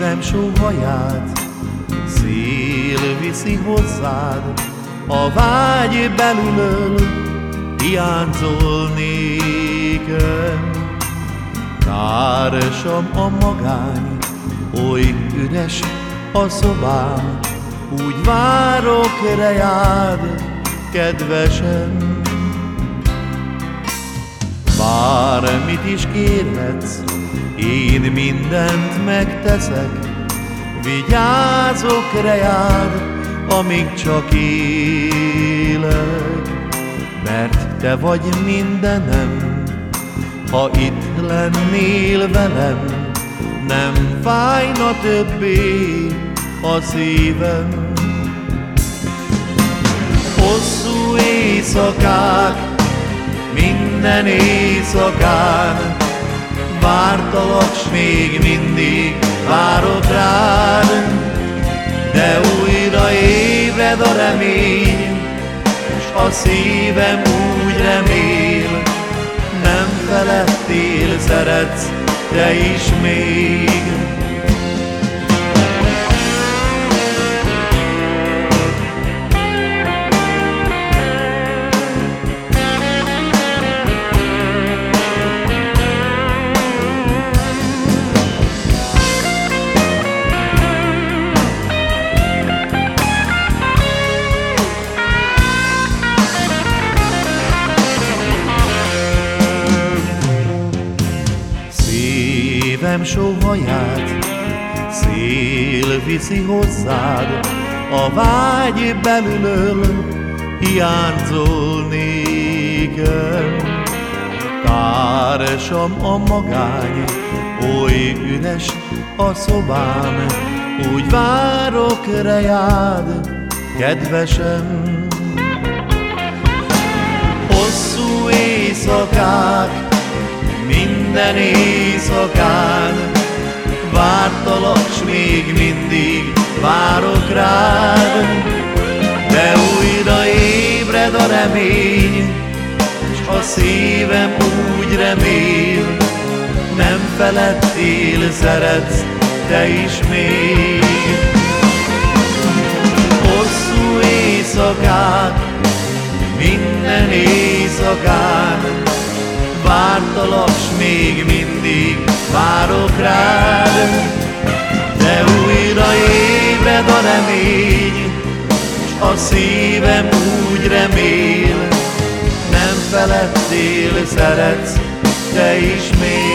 szívem sóhaját, szél viszi hozzád, a vágy belülöl, hiányzol nékem. Társam a magány, oly üres a szobám, úgy várok rejád, kedvesem. Bármit is kérhetsz, én mindent megteszek, Vigyázok rejád, amíg csak élek, Mert te vagy mindenem, ha itt lennél velem, Nem fájna többé a szívem. Hosszú éjszakák, minden éjszakán, Vártalak, s még mindig várok rád, de újra ébred a remény, s a szívem úgy remél, nem felettél, szeretsz, te is még. Szívem sóhaját szél viszi hozzád, a vágy belülöl hiányzol nékem. Társam a magány, oly üres a szobám, úgy várok rejád, kedvesem. Hosszú éjszakák minden éjszakán. Vártalak, s még mindig várok rád. De újra ébred a remény S a szívem úgy remél. Nem felettél, szeretsz te is még. Hosszú éjszakák, minden éjszakán Vártalak, még mindig várok rád, de újra ébred a remény, s a szívem úgy remél, nem felettél, szeretsz te is még.